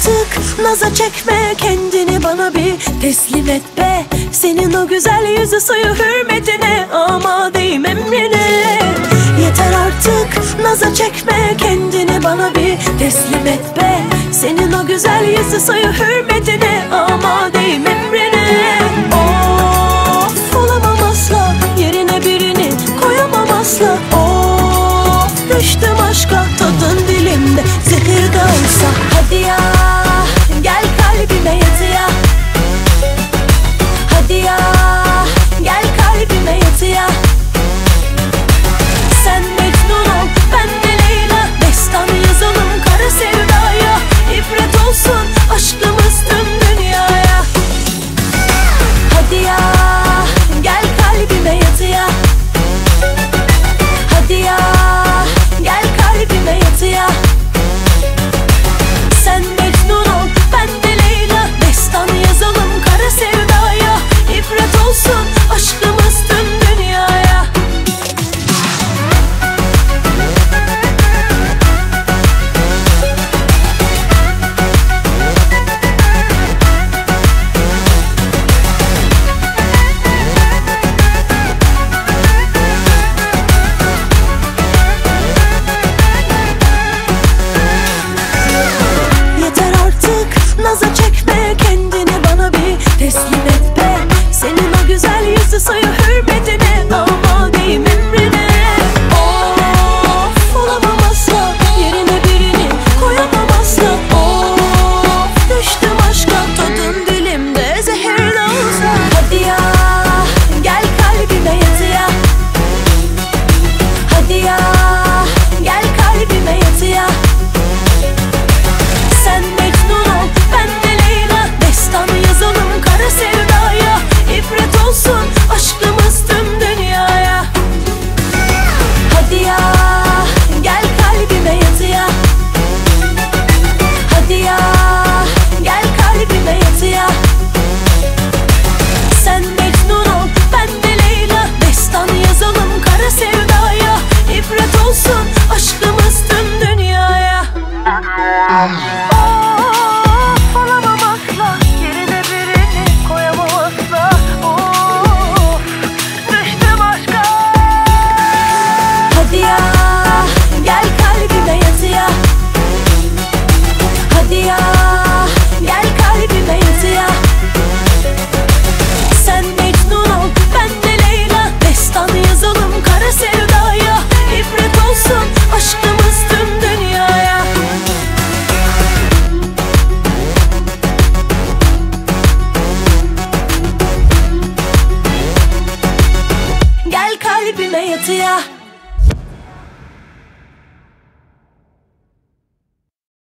artık Naza çekme kendini bana bir teslim et be. Senin o güzel yüzü suyu hürmetine Ama deyim emrine Yeter artık naza çekme kendini bana bir teslim et be. Senin o güzel yüzü suyu hürmetine Ama deyim emrine Of olamam asla yerine birini koyamam asla. Of düştüm aşka tadın dilimde zehir de olsa. Hadi ya Yeah. I'll it to ya.